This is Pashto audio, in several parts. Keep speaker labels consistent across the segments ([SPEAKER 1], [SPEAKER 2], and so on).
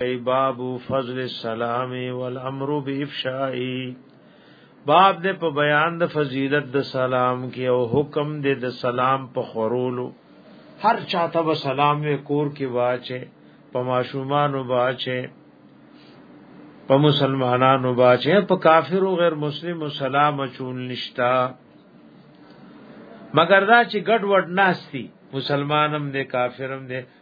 [SPEAKER 1] ای باب فضل السلام والامر بافشائی باب دې په بیان د فضیلت د سلام کې او حکم دې د سلام په خورولو هر چاته به سلام وې کور کې واچې په ماشومانو باچې په مسلمانانو باچې په کافرو غیر مسلم سلام چون نشتا مگر دا چې ګډ وډ ناشتي مسلمانم دې کافرم دې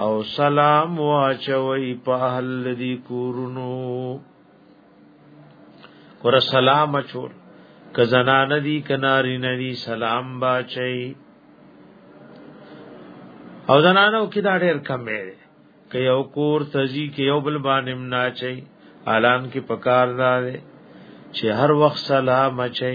[SPEAKER 1] او سلام واچوي په اهل دي کورونو کور سلام چور ک زنان دي کناري ندي سلام باچي او زنانو کې دا ډېر کم دی که یو کور تزي کې یو بل باندې نه چي الان کې پکار دا دی چې هر وخت سلام چي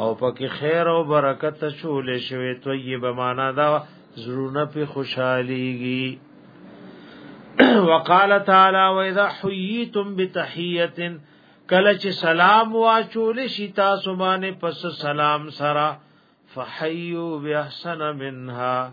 [SPEAKER 1] او پکې خیر او برکت چول شوی طیب معنا دا زړونه په خوشحاليږي وقال تعالی واذا حييتم بتحيه کله چې سلام واچول شي تاسو باندې پس سلام سره فحيوا باحسن منها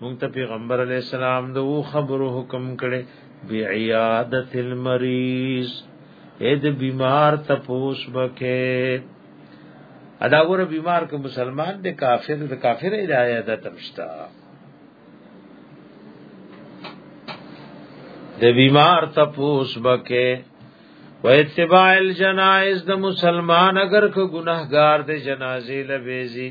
[SPEAKER 1] مونږ ته پیغمبر علی السلام د او خبرو حکم کړي بیعادت المریض اې د بیمار تپوس بکې ادا ګوره بیمار که مسلمان دی کافر د کافر عیادت تمشتا د بیمار تپوس بکې و اتباع الجنائز د مسلمان اگر که گناهګار دی جنازې لويزي